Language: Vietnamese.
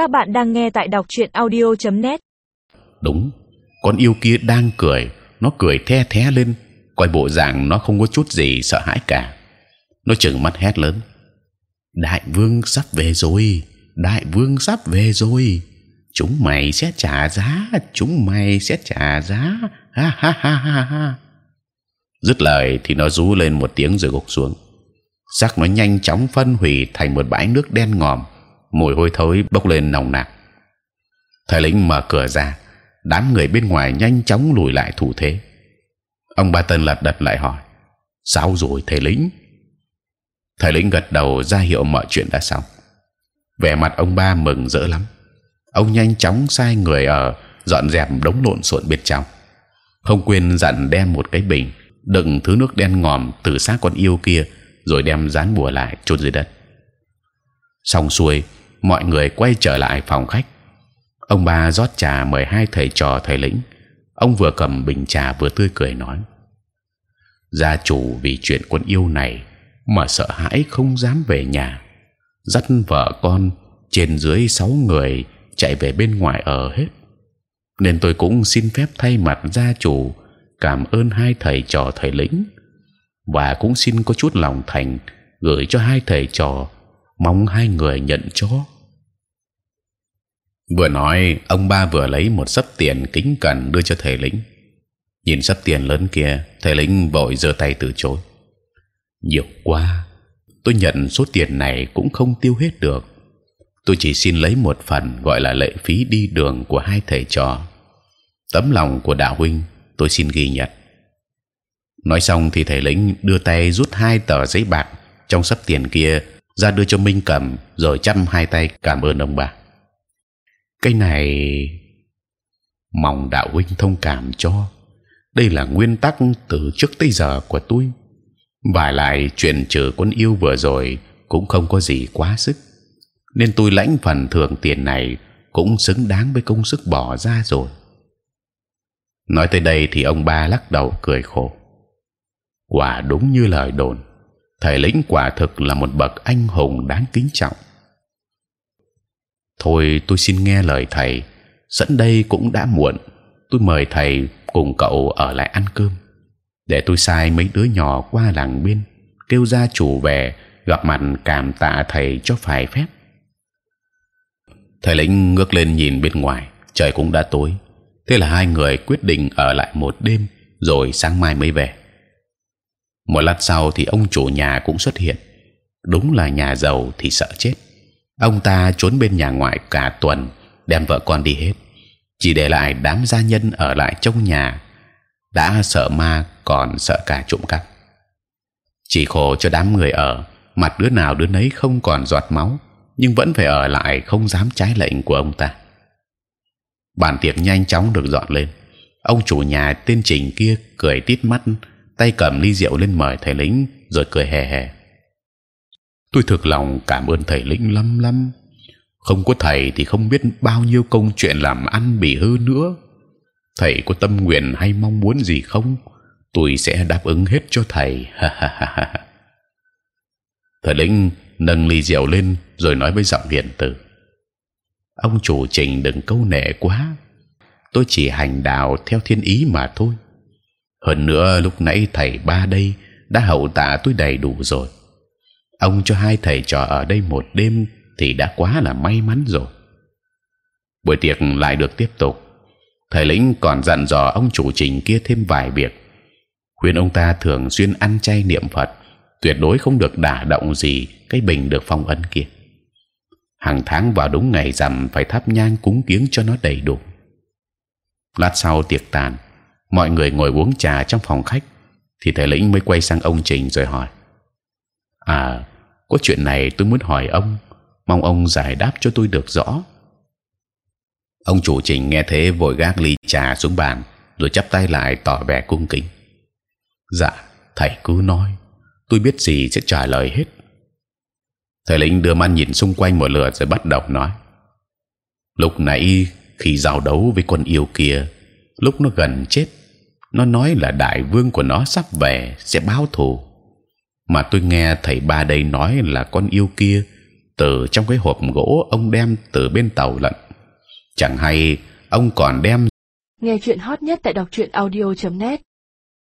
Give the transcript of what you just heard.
Các bạn đang nghe tại đọc truyện audio.net. Đúng, con yêu kia đang cười, nó cười the thé lên, coi bộ dạng nó không có chút gì sợ hãi cả. Nó chừng mắt hét lớn: Đại vương sắp về rồi, đại vương sắp về rồi. Chúng mày sẽ trả giá, chúng mày sẽ trả giá. Ha ha ha ha ha. Dứt lời thì nó rú lên một tiếng rồi gục xuống. Xác nó nhanh chóng phân hủy thành một bãi nước đen ngòm, mùi hôi thối bốc lên nồng nặc. Thầy lĩnh mở cửa ra, đám người bên ngoài nhanh chóng lùi lại thủ thế. Ông ba tân lật đật lại hỏi: sao rồi thầy lĩnh? Thầy lĩnh gật đầu ra hiệu mọi chuyện đã xong. vẻ mặt ông ba mừng rỡ lắm. Ông nhanh chóng sai người ở dọn dẹp đống lộn xộn bên trong, không quên dặn đem một cái bình đựng thứ nước đen ngòm từ xác con yêu kia rồi đem dán bùa lại chôn dưới đất. Xong xuôi, mọi người quay trở lại phòng khách. Ông ba rót trà mời hai thầy trò thầy lĩnh. Ông vừa cầm bình trà vừa tươi cười nói: gia chủ vì chuyện con yêu này mà sợ hãi không dám về nhà, dắt vợ con trên dưới sáu người chạy về bên ngoài ở hết. Nên tôi cũng xin phép thay mặt gia chủ cảm ơn hai thầy trò thầy lĩnh và cũng xin có chút lòng thành gửi cho hai thầy trò mong hai người nhận chó. vừa nói, ông ba vừa lấy một sấp tiền kính cẩn đưa cho thầy lĩnh nhìn sấp tiền lớn kia, thầy lĩnh vội giơ tay từ chối. Nhiều quá, tôi nhận số tiền này cũng không tiêu hết được. Tôi chỉ xin lấy một phần gọi là lệ phí đi đường của hai thầy trò. Tấm lòng của đạo huynh, tôi xin ghi nhận. Nói xong thì thầy lĩnh đưa tay rút hai tờ giấy bạc trong sấp tiền kia ra đưa cho minh cầm rồi chăm hai tay. Cảm ơn ông bà. Cái này mong đạo huynh thông cảm cho. Đây là nguyên tắc từ trước tới giờ của tôi. Và lại chuyện trừ quân yêu vừa rồi cũng không có gì quá sức. Nên tôi lãnh phần thưởng tiền này cũng xứng đáng với công sức bỏ ra rồi. Nói tới đây thì ông ba lắc đầu, cười khổ. Quả đúng như lời đồn thầy lĩnh quả thực là một bậc anh hùng đáng kính trọng. Thôi tôi xin nghe lời thầy, sẵn đây cũng đã muộn, tôi mời thầy cùng cậu ở lại ăn cơm. Để tôi sai mấy đứa nhỏ qua làng bên, kêu gia chủ về, gặp mặt cảm tạ thầy cho phải phép. Thầy lĩnh ngước lên nhìn bên ngoài, trời cũng đã tối. Thế là hai người quyết định ở lại một đêm, rồi sáng mai mới về một lát sau thì ông chủ nhà cũng xuất hiện. Đúng là nhà giàu thì sợ chết. Ông ta trốn bên nhà ngoại cả tuần, đem vợ con đi hết. Chỉ để lại đám gia nhân ở lại trong nhà. Đã sợ ma, còn sợ cả trộm cắp. Chỉ khổ cho đám người ở, mặt đứa nào đứa nấy không còn giọt máu, nhưng vẫn phải ở lại không dám trái lệnh của ông ta. Bàn tiệc nhanh chóng được dọn lên. Ông chủ nhà tên trình kia cười tít mắt tay cầm ly rượu lên mời thầy lĩnh, rồi cười hè hè. Tôi thực lòng cảm ơn thầy lĩnh lắm lắm. Không có thầy thì không biết bao nhiêu công chuyện làm ăn bị hư nữa. Thầy có tâm nguyện hay mong muốn gì không? Tôi sẽ đáp ứng hết cho thầy. Thầy lĩnh nâng ly rượu lên, rồi nói với giọng hiền từ. Ông chủ trình đừng câu nệ quá. Tôi chỉ hành đạo theo thiên ý mà thôi hơn nữa lúc nãy thầy ba đây đã hậu tạ tôi đầy đủ rồi. Ông cho hai thầy trò ở đây một đêm thì đã quá là may mắn rồi. Buổi tiệc lại được tiếp tục. Thầy lĩnh còn dặn dò ông chủ trình kia thêm vài việc. Khuyên ông ta thường xuyên ăn chay niệm phật, tuyệt đối không được đả động gì cái bình được phong ấn kia. Hàng tháng vào đúng ngày rằm phải thắp nhang cúng kiếng cho nó đầy đủ. Lát sau tiệc tàn mọi người ngồi uống trà trong phòng khách, thì thầy lĩnh mới quay sang ông trình rồi hỏi. À có chuyện này tôi muốn hỏi ông, mong ông giải đáp cho tôi được rõ. Ông chủ trình nghe thế vội gác ly trà xuống bàn, rồi chắp tay lại tỏ vẻ cung kính. Dạ thầy cứ nói, tôi biết gì sẽ trả lời hết. Thầy lĩnh đưa mắt nhìn xung quanh một lượt rồi bắt đầu nói. Lúc nãy khi giao đấu với con yêu kia, lúc nó gần chết nó nói là đại vương của nó sắp về, sẽ báo thù. Mà tôi nghe thầy ba đây nói là con yêu kia, từ trong cái hộp gỗ ông đem từ bên tàu lận. Chẳng hay ông còn đem nghe chuyện hot nhất tại đọc truyện audio .net.